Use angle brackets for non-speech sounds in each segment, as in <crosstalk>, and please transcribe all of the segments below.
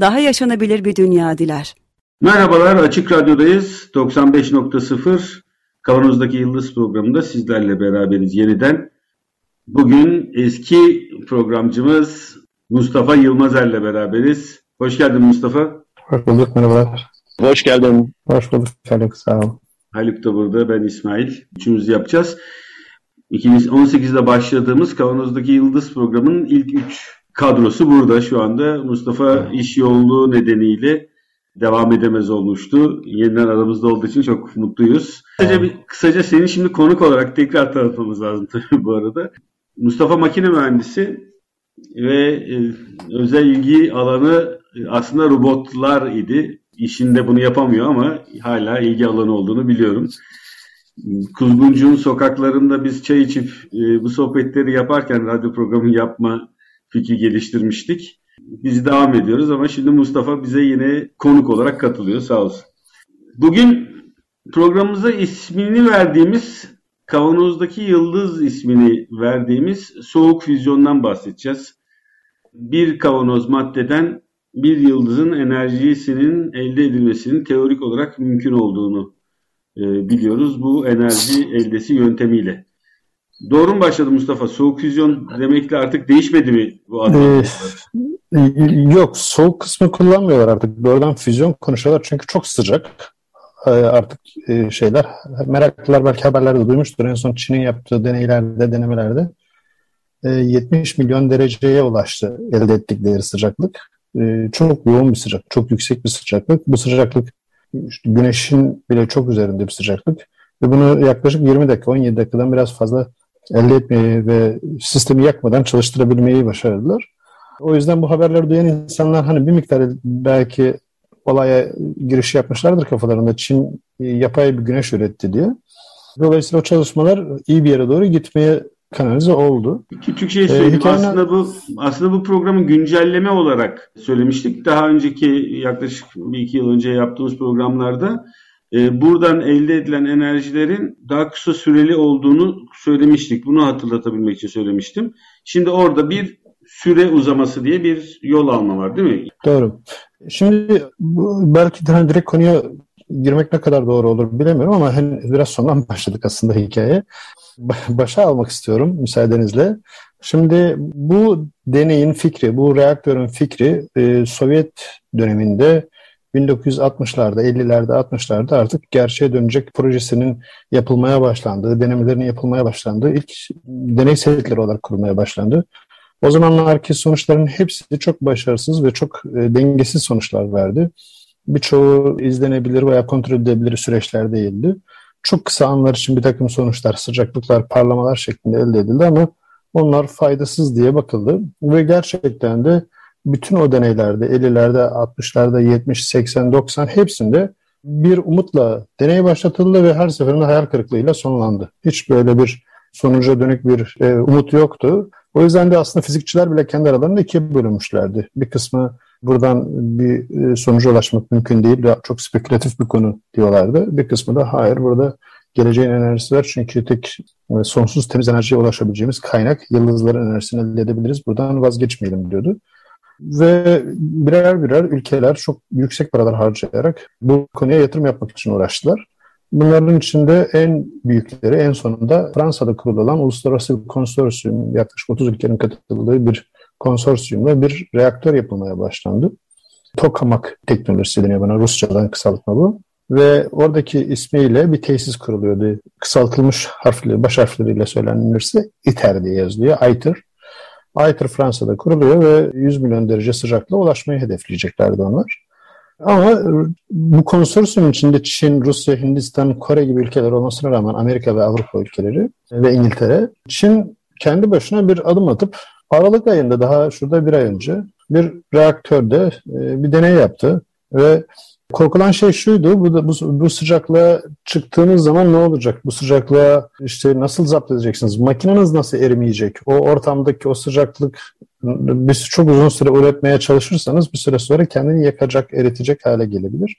daha yaşanabilir bir dünya diler. Merhabalar, Açık Radyo'dayız. 95.0 Kavanoz'daki Yıldız programında sizlerle beraberiz yeniden. Bugün eski programcımız Mustafa Yılmazer'le beraberiz. Hoş geldin Mustafa. Hoş bulduk, merhabalar. Hoş geldin. Hoş bulduk Haluk, sağ ol. Haluk da burada, ben İsmail. Üçümüz yapacağız. 2018'de başladığımız Kavanoz'daki Yıldız programının ilk üç kadrosu burada şu anda. Mustafa iş yoğunluğu nedeniyle devam edemez olmuştu. Yeniden aramızda olduğu için çok mutluyuz. Kısaca, bir, kısaca seni şimdi konuk olarak tekrar tanıtmamız lazım tabii bu arada. Mustafa makine mühendisi ve e, özel ilgi alanı aslında robotlar idi. İşinde bunu yapamıyor ama hala ilgi alanı olduğunu biliyorum. Kuzguncuğun sokaklarında biz çay içip e, bu sohbetleri yaparken radyo programı yapma fikri geliştirmiştik. Biz devam ediyoruz ama şimdi Mustafa bize yine konuk olarak katılıyor sağ olsun. Bugün programımıza ismini verdiğimiz Kavanoz'daki Yıldız ismini verdiğimiz soğuk füzyondan bahsedeceğiz. Bir kavanoz maddeden bir yıldızın enerjisinin elde edilmesinin teorik olarak mümkün olduğunu e, biliyoruz bu enerji eldesi yöntemiyle. Doğru mu başladı Mustafa? Soğuk füzyon demekle artık değişmedi mi bu adı? Ee, yok, soğuk kısmı kullanmıyorlar artık. Doğrudan füzyon konuşuyorlar çünkü çok sıcak. Ee, artık e, şeyler, meraklılar belki haberlerde duymuştur. En son Çin'in yaptığı deneylerde, denemelerde e, 70 milyon dereceye ulaştı elde ettikleri sıcaklık. E, çok yoğun bir sıcak, çok yüksek bir sıcaklık. Bu sıcaklık güneşin bile çok üzerinde bir sıcaklık. Ve bunu yaklaşık 20 dakika, 17 dakikadan biraz fazla elde etmeyi ve sistemi yakmadan çalıştırabilmeyi başardılar. O yüzden bu haberleri duyan insanlar hani bir miktar belki olaya giriş yapmışlardır kafalarında. Çin yapay bir güneş üretti diye. Dolayısıyla o çalışmalar iyi bir yere doğru gitmeye kanalize oldu. Küçük şey söyleyeyim. Ee, hikayenin... Aslında bu aslında bu programı güncelleme olarak söylemiştik. Daha önceki yaklaşık bir iki yıl önce yaptığımız programlarda e, buradan elde edilen enerjilerin daha kısa süreli olduğunu söylemiştik. Bunu hatırlatabilmek için söylemiştim. Şimdi orada bir süre uzaması diye bir yol alma var değil mi? Doğru. Şimdi belki daha direkt konuya girmek ne kadar doğru olur bilemiyorum ama hani biraz sondan <laughs> başladık aslında hikaye. Başa almak istiyorum müsaadenizle. Şimdi bu deneyin fikri, bu reaktörün fikri e, Sovyet döneminde 1960'larda, 50'lerde, 60'larda artık gerçeğe dönecek projesinin yapılmaya başlandığı, denemelerin yapılmaya başlandığı ilk deney setleri olarak kurulmaya başlandı. O zamanlarki sonuçların hepsi çok başarısız ve çok e, dengesiz sonuçlar verdi. Birçoğu izlenebilir veya kontrol edilebilir süreçler değildi. Çok kısa anlar için bir takım sonuçlar, sıcaklıklar, parlamalar şeklinde elde edildi ama onlar faydasız diye bakıldı. Ve gerçekten de bütün o deneylerde 50'lerde, 60'larda, 70, 80, 90 hepsinde bir umutla deney başlatıldı ve her seferinde hayal kırıklığıyla sonlandı. Hiç böyle bir sonuca dönük bir e, umut yoktu. O yüzden de aslında fizikçiler bile kendi aralarında ikiye bölünmüşlerdi. Bir kısmı buradan bir e, sonuca ulaşmak mümkün değil, çok spekülatif bir konu diyorlardı. Bir kısmı da hayır burada geleceğin enerjisi var çünkü tek e, sonsuz temiz enerjiye ulaşabileceğimiz kaynak yıldızların enerjisini elde edebiliriz. Buradan vazgeçmeyelim diyordu. Ve birer birer ülkeler çok yüksek paralar harcayarak bu konuya yatırım yapmak için uğraştılar. Bunların içinde en büyükleri en sonunda Fransa'da kurulan uluslararası bir konsorsiyum, yaklaşık 30 ülkenin katıldığı bir konsorsiyumla bir reaktör yapılmaya başlandı. Tokamak teknolojisi deniyor bana, Rusçadan kısaltma bu. Ve oradaki ismiyle bir tesis kuruluyordu. Kısaltılmış harfleri, baş harfleriyle söylenirse ITER diye yazılıyor. ITER. ITER Fransa'da kuruluyor ve 100 milyon derece sıcaklığa ulaşmayı hedefleyeceklerdi onlar. Ama bu konsorsiyum içinde Çin, Rusya, Hindistan, Kore gibi ülkeler olmasına rağmen Amerika ve Avrupa ülkeleri ve İngiltere, Çin kendi başına bir adım atıp Aralık ayında daha şurada bir ay önce bir reaktörde e, bir deney yaptı ve korkulan şey şuydu, bu, bu, bu sıcaklığa çıktığınız zaman ne olacak? Bu sıcaklığa işte nasıl zapt edeceksiniz? Makineniz nasıl erimeyecek? O ortamdaki o sıcaklık biz çok uzun süre üretmeye çalışırsanız bir süre sonra kendini yakacak, eritecek hale gelebilir.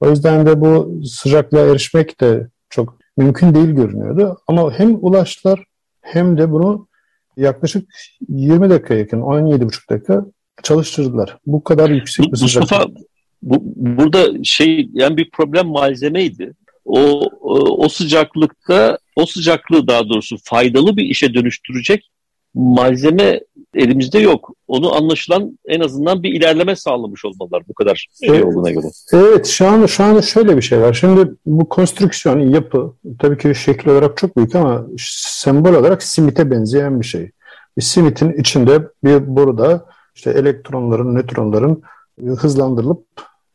O yüzden de bu sıcaklığa erişmek de çok mümkün değil görünüyordu. Ama hem ulaştılar hem de bunu yaklaşık 20 dakika yakın, 17,5 dakika çalıştırdılar. Bu kadar yüksek bir sıcaklık. Mustafa bu, burada şey yani bir problem malzemeydi. O, o, o sıcaklıkta o sıcaklığı daha doğrusu faydalı bir işe dönüştürecek malzeme elimizde yok. Onu anlaşılan en azından bir ilerleme sağlamış olmalılar bu kadar şey evet, olduğuna göre. Evet şu anda şu anda şöyle bir şey var. Şimdi bu konstrüksiyon, yapı tabii ki şekil olarak çok büyük ama sembol olarak simite benzeyen bir şey. Bir simitin içinde bir burada işte elektronların, nötronların hızlandırılıp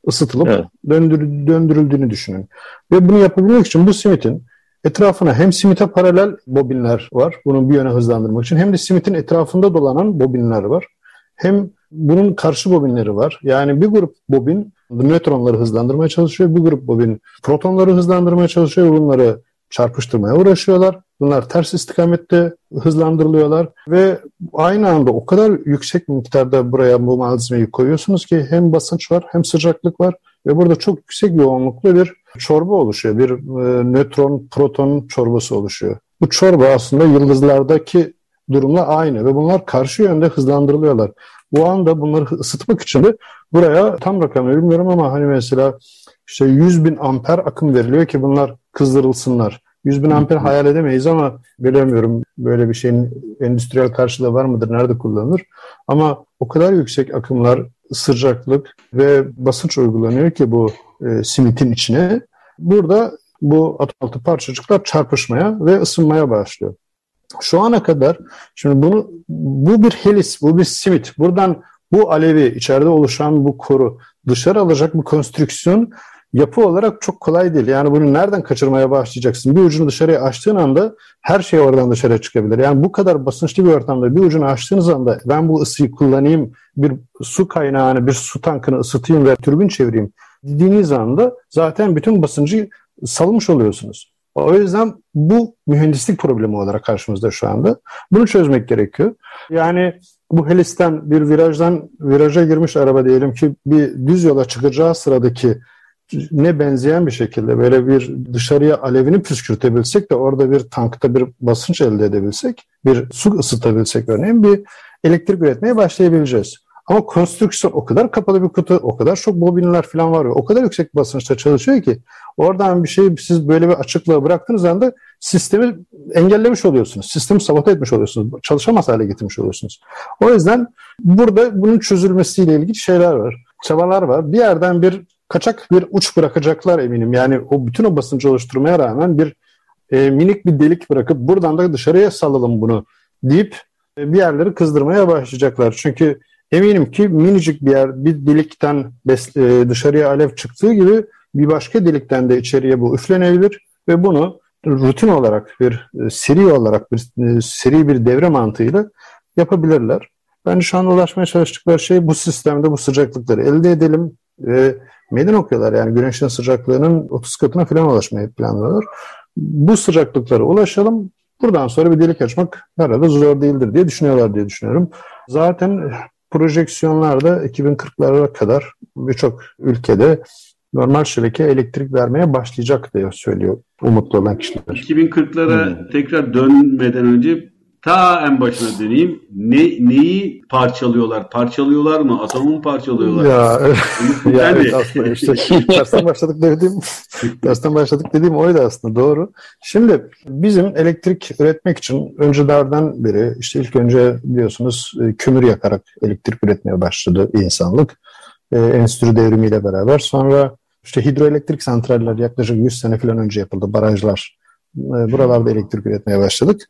ısıtılıp evet. döndür, döndürüldüğünü düşünün. Ve bunu yapabilmek için bu simitin etrafına hem simite paralel bobinler var. Bunun bir yöne hızlandırmak için hem de simitin etrafında dolanan bobinler var. Hem bunun karşı bobinleri var. Yani bir grup bobin nötronları hızlandırmaya çalışıyor. Bir grup bobin protonları hızlandırmaya çalışıyor. Bunları çarpıştırmaya uğraşıyorlar. Bunlar ters istikamette hızlandırılıyorlar ve aynı anda o kadar yüksek miktarda buraya bu malzemeyi koyuyorsunuz ki hem basınç var hem sıcaklık var ve burada çok yüksek yoğunluklu bir çorba oluşuyor. Bir e, nötron proton çorbası oluşuyor. Bu çorba aslında yıldızlardaki durumla aynı ve bunlar karşı yönde hızlandırılıyorlar. Bu anda bunları ısıtmak için de buraya tam rakamı bilmiyorum ama hani mesela işte 100 bin amper akım veriliyor ki bunlar kızdırılsınlar. 100 bin amper hayal edemeyiz ama bilemiyorum böyle bir şeyin endüstriyel karşılığı var mıdır, nerede kullanılır? Ama o kadar yüksek akımlar, sıcaklık ve basınç uygulanıyor ki bu e, simitin içine. Burada bu atom altı parçacıklar çarpışmaya ve ısınmaya başlıyor. Şu ana kadar şimdi bunu bu bir helis, bu bir simit. Buradan bu alevi içeride oluşan bu koru dışarı alacak bu konstrüksiyon yapı olarak çok kolay değil. Yani bunu nereden kaçırmaya başlayacaksın? Bir ucunu dışarıya açtığın anda her şey oradan dışarıya çıkabilir. Yani bu kadar basınçlı bir ortamda bir ucunu açtığınız anda ben bu ısıyı kullanayım, bir su kaynağını, bir su tankını ısıtayım ve türbin çevireyim dediğiniz anda zaten bütün basıncı salmış oluyorsunuz. O yüzden bu mühendislik problemi olarak karşımızda şu anda. Bunu çözmek gerekiyor. Yani bu helisten bir virajdan viraja girmiş araba diyelim ki bir düz yola çıkacağı sıradaki ne benzeyen bir şekilde böyle bir dışarıya alevini püskürtebilsek de orada bir tankta bir basınç elde edebilsek, bir su ısıtabilsek örneğin bir elektrik üretmeye başlayabileceğiz. Ama konstrüksiyon o kadar kapalı bir kutu, o kadar çok bobinler falan var. O kadar yüksek basınçta çalışıyor ki oradan bir şeyi siz böyle bir açıklığa bıraktığınız anda sistemi engellemiş oluyorsunuz. Sistemi sabote etmiş oluyorsunuz. Çalışamaz hale getirmiş oluyorsunuz. O yüzden burada bunun çözülmesiyle ilgili şeyler var. Çabalar var. Bir yerden bir kaçak bir uç bırakacaklar eminim. Yani o bütün o basıncı oluşturmaya rağmen bir e, minik bir delik bırakıp buradan da dışarıya salalım bunu deyip e, bir yerleri kızdırmaya başlayacaklar. Çünkü eminim ki minicik bir yer bir delikten bes, e, dışarıya alev çıktığı gibi bir başka delikten de içeriye bu üflenebilir ve bunu rutin olarak bir e, seri olarak bir e, seri bir devre mantığıyla yapabilirler. Bence şu an ulaşmaya çalıştıkları şey bu sistemde bu sıcaklıkları elde edelim ve meydan okuyorlar. Yani güneşin sıcaklığının 30 katına falan ulaşmayı planlıyorlar. Bu sıcaklıklara ulaşalım. Buradan sonra bir delik açmak herhalde zor değildir diye düşünüyorlar diye düşünüyorum. Zaten projeksiyonlarda 2040'lara kadar birçok ülkede normal şebeke elektrik vermeye başlayacak diye söylüyor umutlu olan kişiler. 2040'lara hmm. tekrar dönmeden önce Ta en başına döneyim. Ne, neyi parçalıyorlar? Parçalıyorlar mı? Atomu mu parçalıyorlar? Ya, <laughs> <laughs> ya evet <laughs> aslında işte dersten başladık dediğim dersten başladık dediğim oydu aslında doğru. Şimdi bizim elektrik üretmek için öncelerden beri işte ilk önce biliyorsunuz e, kömür yakarak elektrik üretmeye başladı insanlık. E, endüstri devrimiyle beraber. Sonra işte hidroelektrik santraller yaklaşık 100 sene falan önce yapıldı. Barajlar. E, buralarda elektrik üretmeye başladık.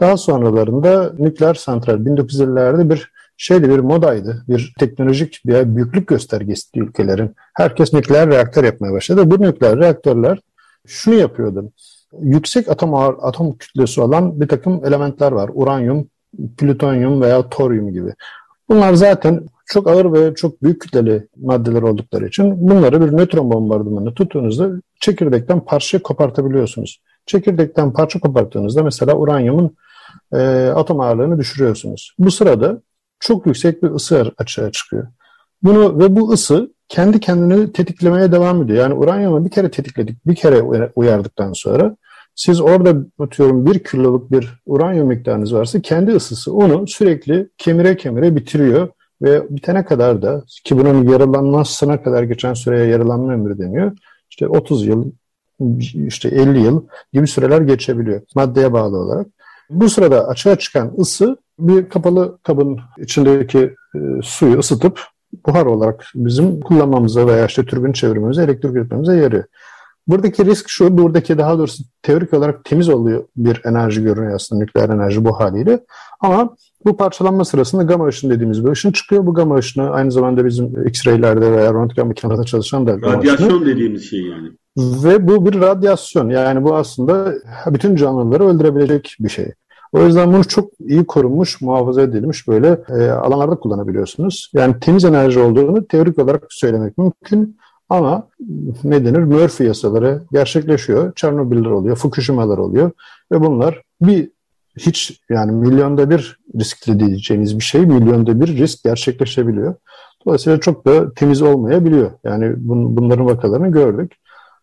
Daha sonralarında nükleer santral 1950'lerde bir şeydi bir modaydı. Bir teknolojik bir büyüklük göstergesi ülkelerin. Herkes nükleer reaktör yapmaya başladı. Bu nükleer reaktörler şunu yapıyordu. Yüksek atom ağır, atom kütlesi olan bir takım elementler var. Uranyum, plütonyum veya toryum gibi. Bunlar zaten çok ağır ve çok büyük kütleli maddeler oldukları için bunları bir nötron bombardımanı tuttuğunuzda çekirdekten parça kopartabiliyorsunuz. Çekirdekten parça koparttığınızda mesela uranyumun e, atom ağırlığını düşürüyorsunuz. Bu sırada çok yüksek bir ısı açığa çıkıyor. Bunu ve bu ısı kendi kendini tetiklemeye devam ediyor. Yani uranyumu bir kere tetikledik, bir kere uyardıktan sonra siz orada atıyorum bir kiloluk bir uranyum miktarınız varsa kendi ısısı onu sürekli kemire kemire bitiriyor ve bitene kadar da ki bunun yarılanmasına kadar geçen süreye yarılanma ömrü deniyor. İşte 30 yıl, işte 50 yıl gibi süreler geçebiliyor maddeye bağlı olarak. Bu sırada açığa çıkan ısı bir kapalı kabın içindeki e, suyu ısıtıp buhar olarak bizim kullanmamıza veya işte türbin çevirmemize, elektrik üretmemize yarıyor. Buradaki risk şu, buradaki daha doğrusu teorik olarak temiz oluyor bir enerji görünüyor aslında nükleer enerji bu haliyle. Ama bu parçalanma sırasında gamma ışın dediğimiz bir ışın çıkıyor. Bu gamma ışını aynı zamanda bizim X-ray'lerde veya röntgen makinelerinde çalışan da gamma Radyasyon ışını. dediğimiz şey yani. Ve bu bir radyasyon. Yani bu aslında bütün canlıları öldürebilecek bir şey. O yüzden bunu çok iyi korunmuş, muhafaza edilmiş böyle e, alanlarda kullanabiliyorsunuz. Yani temiz enerji olduğunu teorik olarak söylemek mümkün. Ama ne denir? Murphy yasaları gerçekleşiyor. Çernobil'ler oluyor, Fukushima'lar oluyor ve bunlar bir hiç yani milyonda bir riskli diyeceğiniz bir şey milyonda bir risk gerçekleşebiliyor. Dolayısıyla çok da temiz olmayabiliyor. Yani bun, bunların vakalarını gördük.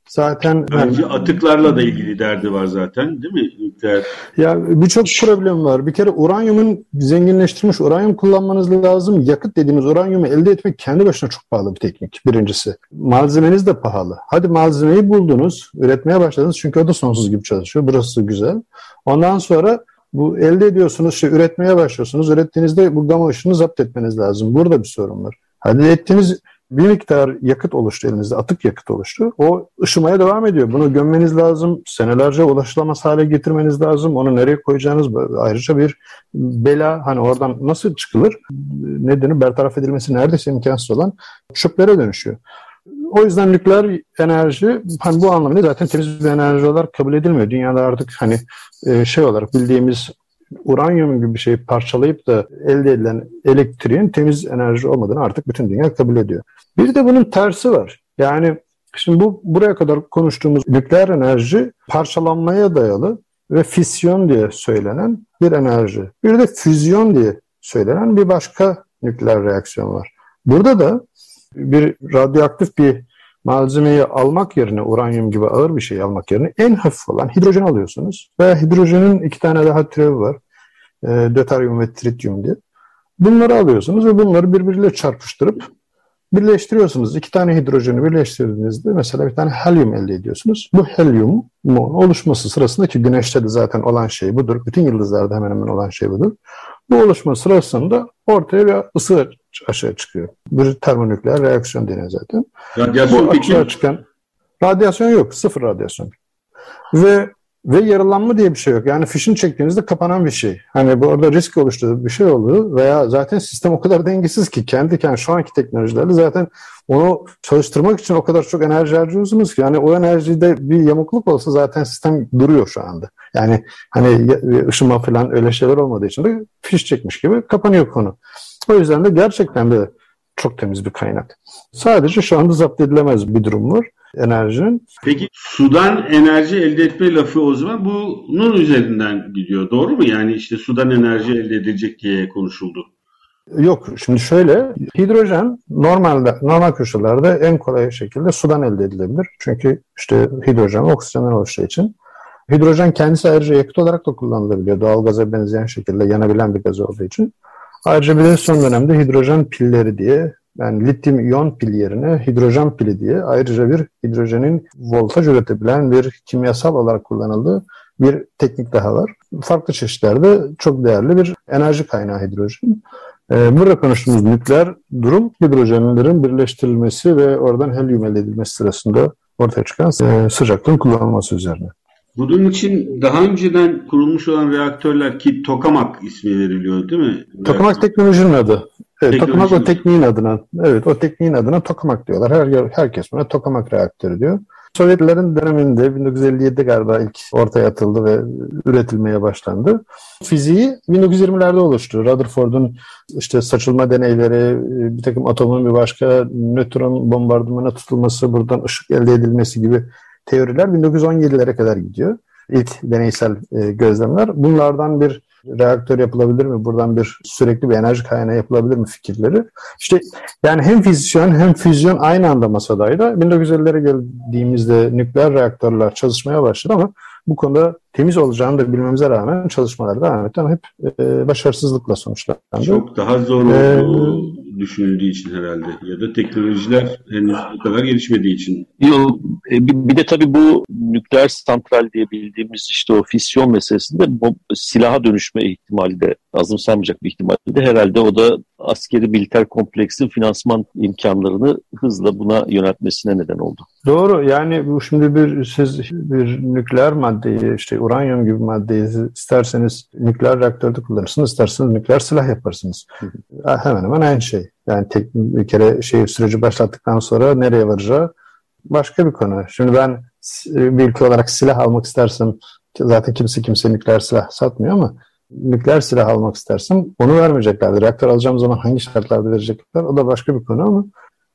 Zaten bence yani, atıklarla da ilgili derdi var zaten değil mi? Nükleer. Ya birçok problem var. Bir kere uranyumun zenginleştirilmiş uranyum kullanmanız lazım. Yakıt dediğimiz uranyumu elde etmek kendi başına çok pahalı bir teknik birincisi. Malzemeniz de pahalı. Hadi malzemeyi buldunuz, üretmeye başladınız çünkü o da sonsuz gibi çalışıyor. Burası güzel. Ondan sonra bu elde ediyorsunuz, şey, üretmeye başlıyorsunuz. Ürettiğinizde bu gama ışını zapt etmeniz lazım. Burada bir sorun var. Hadi ettiğiniz bir miktar yakıt oluştu elinizde, atık yakıt oluştu. O ışımaya devam ediyor. Bunu gömmeniz lazım, senelerce ulaşılamaz hale getirmeniz lazım. Onu nereye koyacağınız ayrıca bir bela. Hani oradan nasıl çıkılır? Nedeni bertaraf edilmesi neredeyse imkansız olan çöplere dönüşüyor. O yüzden nükleer enerji hani bu anlamda zaten temiz bir enerji olarak kabul edilmiyor. Dünyada artık hani e, şey olarak bildiğimiz uranyum gibi bir şeyi parçalayıp da elde edilen elektriğin temiz enerji olmadığını artık bütün dünya kabul ediyor. Bir de bunun tersi var. Yani şimdi bu buraya kadar konuştuğumuz nükleer enerji parçalanmaya dayalı ve fisyon diye söylenen bir enerji. Bir de füzyon diye söylenen bir başka nükleer reaksiyon var. Burada da bir radyoaktif bir malzemeyi almak yerine uranyum gibi ağır bir şey almak yerine en hafif olan hidrojen alıyorsunuz. Ve hidrojenin iki tane daha türevi var. E, döteryum ve trityum diye. Bunları alıyorsunuz ve bunları birbiriyle çarpıştırıp birleştiriyorsunuz. İki tane hidrojeni birleştirdiğinizde mesela bir tane helyum elde ediyorsunuz. Bu helyum oluşması sırasında ki güneşte de zaten olan şey budur. Bütün yıldızlarda hemen hemen olan şey budur. Bu oluşma sırasında ortaya bir ısı aşağı çıkıyor. Bir termonükleer reaksiyon deniyor zaten. Radyasyon Bu peki? çıkan radyasyon yok. Sıfır radyasyon. Ve ve yaralanma diye bir şey yok. Yani fişini çektiğinizde kapanan bir şey. Hani bu arada risk oluşturduğu bir şey oluyor veya zaten sistem o kadar dengesiz ki kendi kendi şu anki teknolojilerle zaten onu çalıştırmak için o kadar çok enerji harcıyorsunuz ki yani o enerjide bir yamukluk olsa zaten sistem duruyor şu anda. Yani hani ışınma falan öyle şeyler olmadığı için de fiş çekmiş gibi kapanıyor konu. O yüzden de gerçekten de çok temiz bir kaynak. Sadece şu anda zapt edilemez bir durum var enerjinin. Peki sudan enerji elde etme lafı o zaman bunun üzerinden gidiyor. Doğru mu? Yani işte sudan enerji elde edilecek diye konuşuldu. Yok şimdi şöyle hidrojen normalde normal koşullarda en kolay şekilde sudan elde edilebilir. Çünkü işte hidrojen oksijenden oluştuğu için. Hidrojen kendisi ayrıca yakıt olarak da kullanılabiliyor. Doğal gaza benzeyen şekilde yanabilen bir gaz olduğu için. Ayrıca bir de son dönemde hidrojen pilleri diye yani lityum iyon pil yerine hidrojen pili diye ayrıca bir hidrojenin voltaj üretebilen bir kimyasal olarak kullanıldığı bir teknik daha var. Farklı çeşitlerde çok değerli bir enerji kaynağı hidrojen. Ee, burada konuştuğumuz nükleer durum hidrojenlerin birleştirilmesi ve oradan helyum elde edilmesi sırasında ortaya çıkan e, sıcaklığın kullanılması üzerine. Bunun için daha önceden kurulmuş olan reaktörler ki Tokamak ismi veriliyor değil mi? Tokamak teknolojinin adı. Evet, tokamak o tekniğin adına. Evet, o tekniğin adına tokamak diyorlar. Her herkes buna tokamak reaktörü diyor. Sovyetlerin döneminde 1957'de galiba ilk ortaya atıldı ve üretilmeye başlandı. Fiziği 1920'lerde oluştu. Rutherford'un işte saçılma deneyleri, bir takım atomun bir başka nötron bombardımana tutulması, buradan ışık elde edilmesi gibi teoriler 1917'lere kadar gidiyor. İlk deneysel e, gözlemler. Bunlardan bir reaktör yapılabilir mi? Buradan bir sürekli bir enerji kaynağı yapılabilir mi fikirleri? İşte yani hem fizisyon hem füzyon aynı anda masadaydı. 1950'lere geldiğimizde nükleer reaktörler çalışmaya başladı ama bu konuda temiz olacağını da bilmemize rağmen çalışmalar devam etti ama hep e, başarısızlıkla sonuçlandı. Çok daha zor olduğu ee, düşünüldüğü için herhalde ya da teknolojiler henüz bu kadar gelişmediği için. Yok, e, bir de tabii bu nükleer santral diye bildiğimiz işte o fisyon meselesinde silaha dönüşme ihtimali de azımsanmayacak bir ihtimal de herhalde o da askeri militer kompleksin finansman imkanlarını hızla buna yöneltmesine neden oldu. Doğru yani bu şimdi bir siz bir nükleer maddeyi işte uranyum gibi maddeyi isterseniz nükleer reaktörde kullanırsınız isterseniz nükleer silah yaparsınız. Hemen hemen aynı şey. Yani tek, bir kere şey süreci başlattıktan sonra nereye varacağı başka bir konu. Şimdi ben bir ülke olarak silah almak istersem zaten kimse kimse nükleer silah satmıyor ama nükleer silah almak istersem onu vermeyeceklerdir. Reaktör alacağım zaman hangi şartlarda verecekler o da başka bir konu ama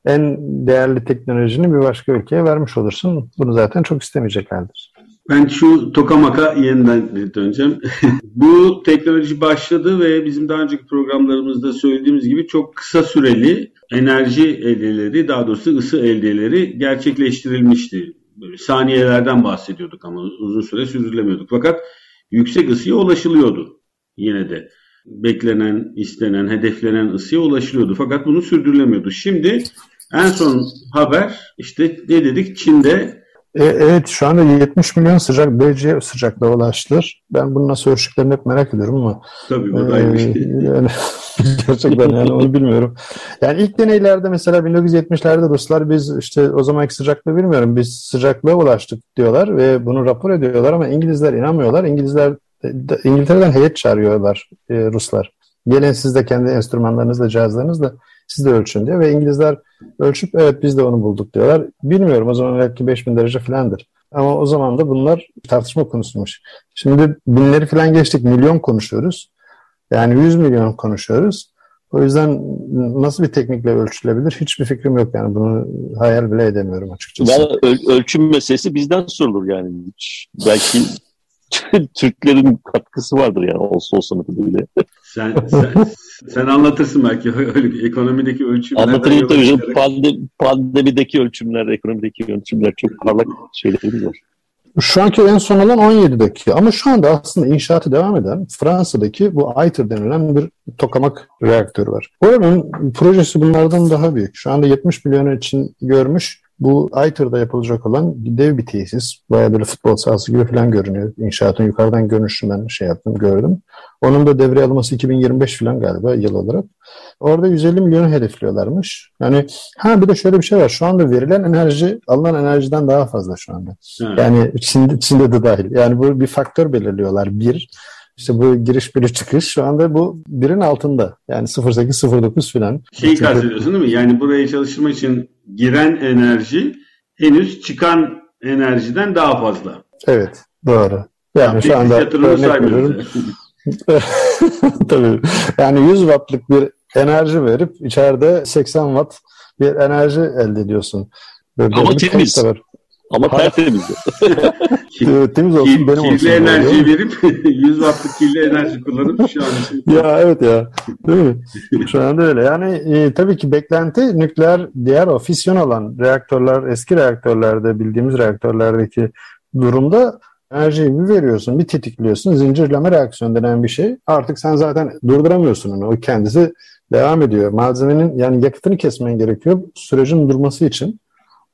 en değerli teknolojini bir başka ülkeye vermiş olursun. Bunu zaten çok istemeyeceklerdir. Ben şu tokamaka yeniden döneceğim. <laughs> Bu teknoloji başladı ve bizim daha önceki programlarımızda söylediğimiz gibi çok kısa süreli enerji eldeleri, daha doğrusu ısı eldeleri gerçekleştirilmişti. Böyle saniyelerden bahsediyorduk ama uzun süre sürdürülemiyorduk. Fakat yüksek ısıya ulaşılıyordu yine de. Beklenen, istenen, hedeflenen ısıya ulaşılıyordu. Fakat bunu sürdürülemiyordu. Şimdi en son haber işte ne dedik Çin'de e, evet şu anda 70 milyon sıcak derece sıcaklığa ulaştılar. Ben bunu nasıl ölçtüklerini hep merak ediyorum ama. Tabii bu da ee, yani, <laughs> gerçekten yani onu bilmiyorum. Yani ilk deneylerde mesela 1970'lerde Ruslar biz işte o zamanki sıcaklığı bilmiyorum biz sıcaklığa ulaştık diyorlar ve bunu rapor ediyorlar ama İngilizler inanmıyorlar. İngilizler İngiltere'den heyet çağırıyorlar e, Ruslar. Gelin siz de kendi enstrümanlarınızla, cihazlarınızla siz de ölçün diyor ve İngilizler ölçüp evet biz de onu bulduk diyorlar. Bilmiyorum o zaman belki 5000 derece falandır. Ama o zaman da bunlar tartışma konusuymuş. Şimdi binleri falan geçtik, milyon konuşuyoruz. Yani 100 milyon konuşuyoruz. O yüzden nasıl bir teknikle ölçülebilir hiçbir fikrim yok yani bunu hayal bile edemiyorum açıkçası. Ya öl- ölçüm meselesi bizden sorulur yani. Belki Türklerin katkısı vardır yani olsa olsa bile. Sen, sen, sen anlatırsın belki öyle ekonomideki ölçümler. Anlatırım tabii. Pandemi, pandemideki ölçümler, ekonomideki ölçümler çok parlak şeyler var. Şu anki en son olan 17'deki ama şu anda aslında inşaatı devam eden Fransa'daki bu ITER denilen bir tokamak reaktörü var. Oranın projesi bunlardan daha büyük. Şu anda 70 milyon için görmüş bu ITER'da yapılacak olan dev bir tesis. Baya böyle futbol sahası gibi falan görünüyor. İnşaatın yukarıdan görünüşünden şey yaptım, gördüm. Onun da devreye alması 2025 falan galiba yıl olarak. Orada 150 milyonu hedefliyorlarmış. Yani ha bir de şöyle bir şey var. Şu anda verilen enerji alınan enerjiden daha fazla şu anda. Hı. Yani Çin'de, Çin'de de dahil. Yani bu bir faktör belirliyorlar. Bir, işte bu giriş bir çıkış şu anda bu birin altında. Yani 08-09 falan. Şeyi kastediyorsun değil mi? Yani buraya çalışma için giren enerji henüz çıkan enerjiden daha fazla. Evet doğru. Yani ya, şu anda örnek veriyorum. <laughs> Tabii. Yani 100 wattlık bir enerji verip içeride 80 watt bir enerji elde ediyorsun. Böyle Ama temiz. Ama tertemiz. <laughs> temiz olsun benim olsun. Kirli enerji verip <laughs> 100 wattlık kirli enerji kullanıp şu an için. <laughs> ya evet ya. Değil mi? Şu anda öyle. Yani e, tabii ki beklenti nükleer diğer o fisyon olan reaktörler, eski reaktörlerde bildiğimiz reaktörlerdeki durumda enerjiyi bir veriyorsun, bir tetikliyorsun. Zincirleme reaksiyon denen bir şey. Artık sen zaten durduramıyorsun onu. O kendisi devam ediyor. Malzemenin yani yakıtını kesmen gerekiyor sürecin durması için.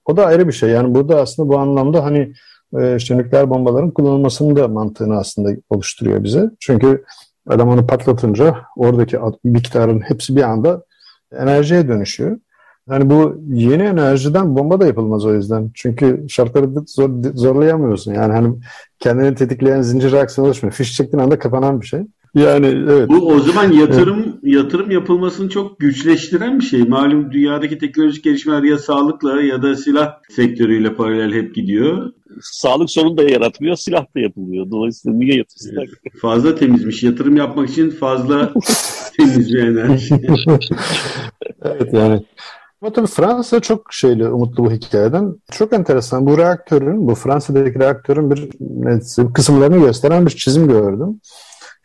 O da ayrı bir şey. Yani burada aslında bu anlamda hani e, işte nükleer bombaların kullanılmasının da mantığını aslında oluşturuyor bize. Çünkü adam onu patlatınca oradaki miktarın hepsi bir anda enerjiye dönüşüyor. Yani bu yeni enerjiden bomba da yapılmaz o yüzden. Çünkü şartları zor, zorlayamıyorsun. Yani hani kendini tetikleyen zincir reaksiyon oluşmuyor. Fiş çektiğin anda kapanan bir şey. Yani evet. Bu o zaman yatırım evet. yatırım yapılmasını çok güçleştiren bir şey. Malum dünyadaki teknolojik gelişmeler ya sağlıkla ya da silah sektörüyle paralel hep gidiyor. Sağlık sorunu da yaratmıyor, silah da yapılıyor. Dolayısıyla niye yatırsınlar? Evet. Fazla temizmiş. Yatırım yapmak için fazla <laughs> temiz bir enerji. evet yani. Ama tabii Fransa çok şeyli, umutlu bu hikayeden. Çok enteresan. Bu reaktörün, bu Fransa'daki reaktörün bir kısımlarını gösteren bir çizim gördüm.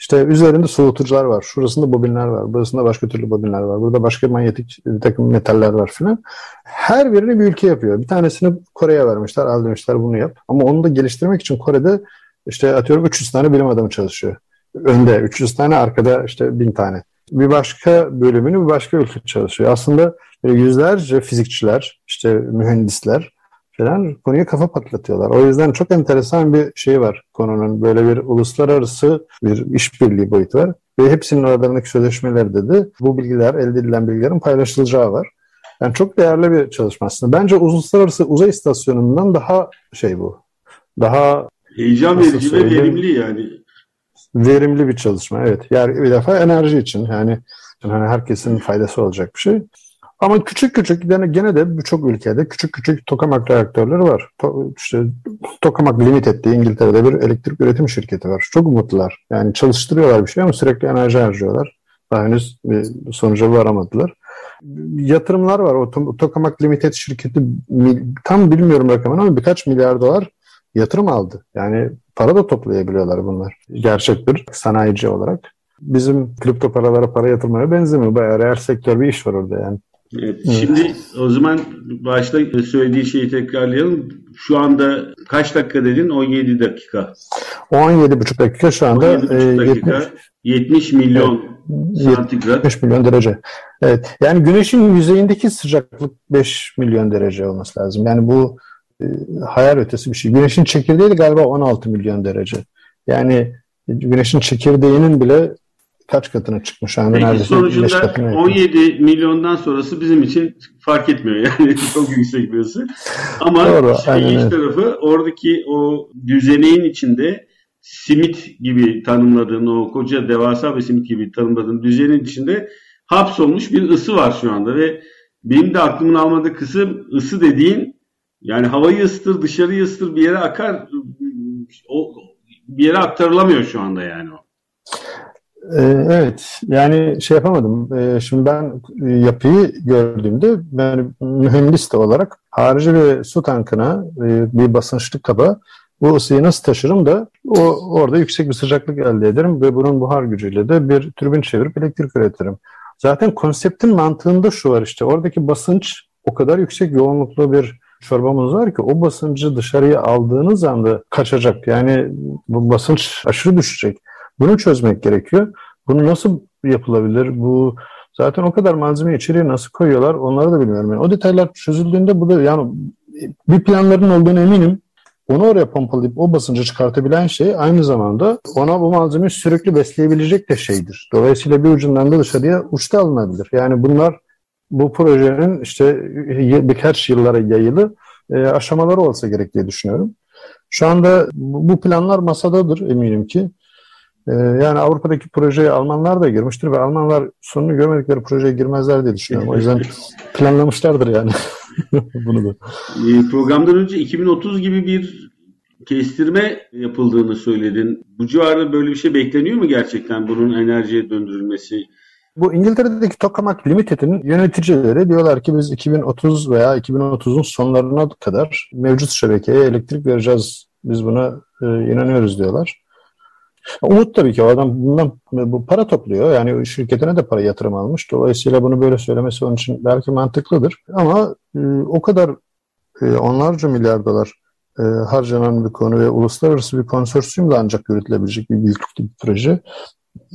İşte üzerinde soğutucular var. Şurasında bobinler var. Burasında başka türlü bobinler var. Burada başka manyetik bir takım metaller var filan. Her birini bir ülke yapıyor. Bir tanesini Kore'ye vermişler. Al demişler bunu yap. Ama onu da geliştirmek için Kore'de işte atıyorum 300 tane bilim adamı çalışıyor. Önde 300 tane arkada işte 1000 tane. Bir başka bölümünü bir başka ülke çalışıyor. Aslında yüzlerce fizikçiler, işte mühendisler falan konuya kafa patlatıyorlar. O yüzden çok enteresan bir şey var konunun. Böyle bir uluslararası bir işbirliği boyutu var. Ve hepsinin aralarındaki sözleşmelerde de bu bilgiler, elde edilen bilgilerin paylaşılacağı var. Yani çok değerli bir çalışma aslında. Bence uluslararası uzay istasyonundan daha şey bu. Daha heyecan verici ve verimli yani. Verimli bir çalışma evet. Yani bir defa enerji için yani, yani herkesin faydası olacak bir şey. Ama küçük küçük gene, gene de birçok ülkede küçük küçük tokamak reaktörleri var. To, işte Tokamak Limited diye İngiltere'de bir elektrik üretim şirketi var. Çok umutlular. Yani çalıştırıyorlar bir şey ama sürekli enerji harcıyorlar. Daha henüz bir sonuca varamadılar. Yatırımlar var. O Tokamak Limited şirketi tam bilmiyorum rakamını ama birkaç milyar dolar yatırım aldı. Yani para da toplayabiliyorlar bunlar. Gerçek bir sanayici olarak. Bizim kripto paralara para yatırmaya benzemiyor. Bayağı her sektör bir iş var orada yani. Evet, şimdi o zaman başta söylediği şeyi tekrarlayalım. Şu anda kaç dakika dedin? 17 dakika. 17,5 dakika şu anda. 17,5 dakika. 70, 70 milyon evet, santigrat. 70 milyon derece. Evet. Yani güneşin yüzeyindeki sıcaklık 5 milyon derece olması lazım. Yani bu e, hayal ötesi bir şey. Güneşin çekirdeği de galiba 16 milyon derece. Yani güneşin çekirdeğinin bile kaç katına çıkmış? Yani Peki neredeyse sonucunda 17 milyondan sonrası bizim için fark etmiyor yani. <laughs> Çok yüksek bir Ama Doğru, ilginç tarafı oradaki o düzeneğin içinde simit gibi tanımladığın o koca devasa bir simit gibi tanımladığın düzenin içinde hapsolmuş bir ısı var şu anda. Ve benim de aklımın almadığı kısım ısı dediğin yani havayı ısıtır dışarıyı ısıtır bir yere akar o bir yere aktarılamıyor şu anda yani o. Ee, evet, yani şey yapamadım. Ee, şimdi ben e, yapıyı gördüğümde ben mühendis de olarak harici bir su tankına e, bir basınçlı kaba bu ısıyı nasıl taşırım da o orada yüksek bir sıcaklık elde ederim ve bunun buhar gücüyle de bir türbin çevirip elektrik üretirim. Zaten konseptin mantığında şu var işte oradaki basınç o kadar yüksek yoğunluklu bir çorbamız var ki o basıncı dışarıya aldığınız anda kaçacak. Yani bu basınç aşırı düşecek. Bunu çözmek gerekiyor. Bunu nasıl yapılabilir? Bu zaten o kadar malzeme içeriye nasıl koyuyorlar onları da bilmiyorum. Yani o detaylar çözüldüğünde bu da yani bir planların olduğunu eminim. Onu oraya pompalayıp o basıncı çıkartabilen şey aynı zamanda ona bu malzemeyi sürekli besleyebilecek de şeydir. Dolayısıyla bir ucundan da dışarıya uçta alınabilir. Yani bunlar bu projenin işte birkaç yıllara yayılı e, aşamaları olsa gerek diye düşünüyorum. Şu anda bu planlar masadadır eminim ki. Ee, yani Avrupa'daki projeye Almanlar da girmiştir ve Almanlar sonunu görmedikleri projeye girmezler diye düşünüyorum. O yüzden <laughs> planlamışlardır yani <laughs> bunu da. Ee, programdan önce 2030 gibi bir kestirme yapıldığını söyledin. Bu civarda böyle bir şey bekleniyor mu gerçekten bunun enerjiye döndürülmesi? Bu İngiltere'deki Tokamak Limited'in yöneticileri diyorlar ki biz 2030 veya 2030'un sonlarına kadar mevcut şebekeye elektrik vereceğiz. Biz buna e, inanıyoruz diyorlar. Umut tabii ki o adam bundan bu para topluyor. Yani şirketine de para yatırım almış. Dolayısıyla bunu böyle söylemesi onun için belki mantıklıdır. Ama e, o kadar e, onlarca milyar dolar e, harcanan bir konu ve uluslararası bir konsorsiyumla ancak yürütülebilecek bir büyüklükte bir proje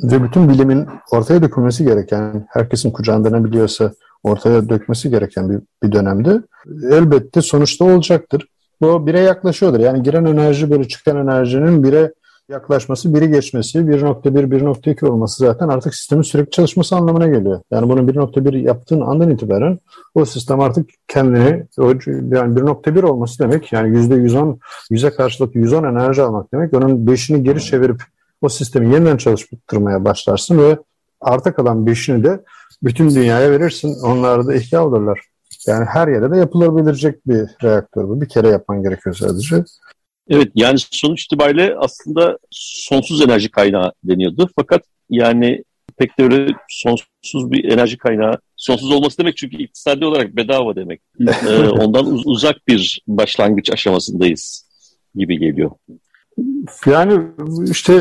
ve bütün bilimin ortaya dökülmesi gereken, herkesin kucağında ne biliyorsa ortaya dökmesi gereken bir, bir dönemde elbette sonuçta olacaktır. Bu bire yaklaşıyordur. Yani giren enerji böyle çıkan enerjinin bire yaklaşması, biri geçmesi, 1.1, 1.2 olması zaten artık sistemin sürekli çalışması anlamına geliyor. Yani bunu 1.1 yaptığın andan itibaren o sistem artık kendini, yani 1.1 olması demek yani %110, yüze karşılık 110 enerji almak demek. Onun 5'ini geri çevirip o sistemi yeniden çalıştırmaya başlarsın ve arta kalan beşini de bütün dünyaya verirsin. Onlar da ihya olurlar. Yani her yere de yapılabilecek bir reaktör bu. Bir kere yapman gerekiyor sadece. Evet yani sonuç itibariyle aslında sonsuz enerji kaynağı deniyordu. Fakat yani pek de öyle sonsuz bir enerji kaynağı. Sonsuz olması demek çünkü iktisadi olarak bedava demek. ee, ondan uz- uzak bir başlangıç aşamasındayız gibi geliyor. Yani işte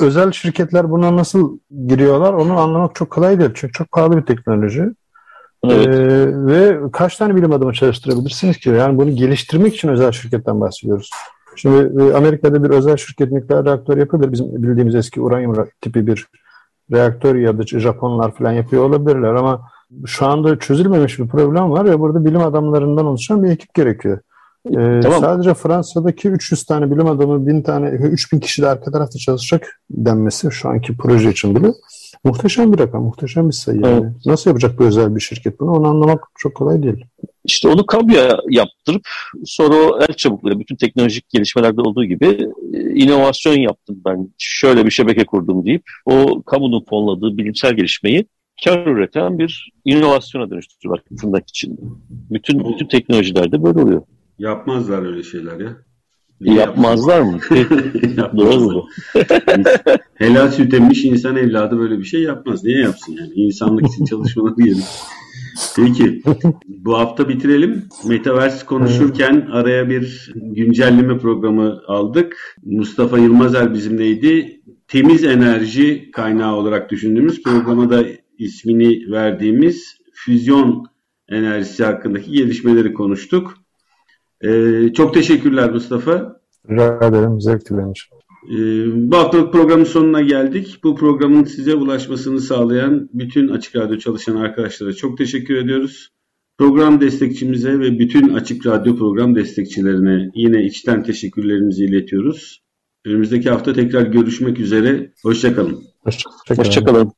özel şirketler buna nasıl giriyorlar onu anlamak çok kolay değil. Çünkü çok pahalı bir teknoloji. Evet. Ee, ve kaç tane bilim adamı çalıştırabilirsiniz ki? Yani bunu geliştirmek için özel şirketten bahsediyoruz. Şimdi e, Amerika'da bir özel şirket nükleer reaktör yapabilir. Bizim bildiğimiz eski uranyum ra- tipi bir reaktör ya da Japonlar falan yapıyor olabilirler ama şu anda çözülmemiş bir problem var ve burada bilim adamlarından oluşan bir ekip gerekiyor. Ee, Tamam. Sadece Fransa'daki 300 tane bilim adamı, 1000 tane, 3000 kişi de arka tarafta çalışacak denmesi şu anki proje için bile muhteşem bir rakam, muhteşem bir sayı. Yani. Evet. Nasıl yapacak bu özel bir şirket bunu? Onu anlamak çok kolay değil. İşte onu kamuya yaptırıp sonra o el çabukluğuyla bütün teknolojik gelişmelerde olduğu gibi e, inovasyon yaptım ben. Şöyle bir şebeke kurdum deyip o kamunun fonladığı bilimsel gelişmeyi kar üreten bir inovasyona dönüştürüyorlar tırnak içinde. Bütün, bütün teknolojilerde böyle oluyor. Yapmazlar öyle şeyler ya. Yapmazlar mı? <laughs> Doğru mu? Helal süt emmiş insan evladı böyle bir şey yapmaz. Niye yapsın yani? İnsanlık için çalışmaları diyelim. Peki. <laughs> Bu hafta bitirelim. Metaverse konuşurken araya bir güncelleme programı aldık. Mustafa Yılmazer bizimleydi. Temiz enerji kaynağı olarak düşündüğümüz programa da ismini verdiğimiz füzyon enerjisi hakkındaki gelişmeleri konuştuk. Ee, çok teşekkürler Mustafa. Rica ederim, için. Ee, bu haftalık programın sonuna geldik. Bu programın size ulaşmasını sağlayan bütün Açık Radyo çalışan arkadaşlara çok teşekkür ediyoruz. Program destekçimize ve bütün Açık Radyo program destekçilerine yine içten teşekkürlerimizi iletiyoruz. Önümüzdeki hafta tekrar görüşmek üzere. Hoşçakalın. Hoşçakalın. Hoşçakalın.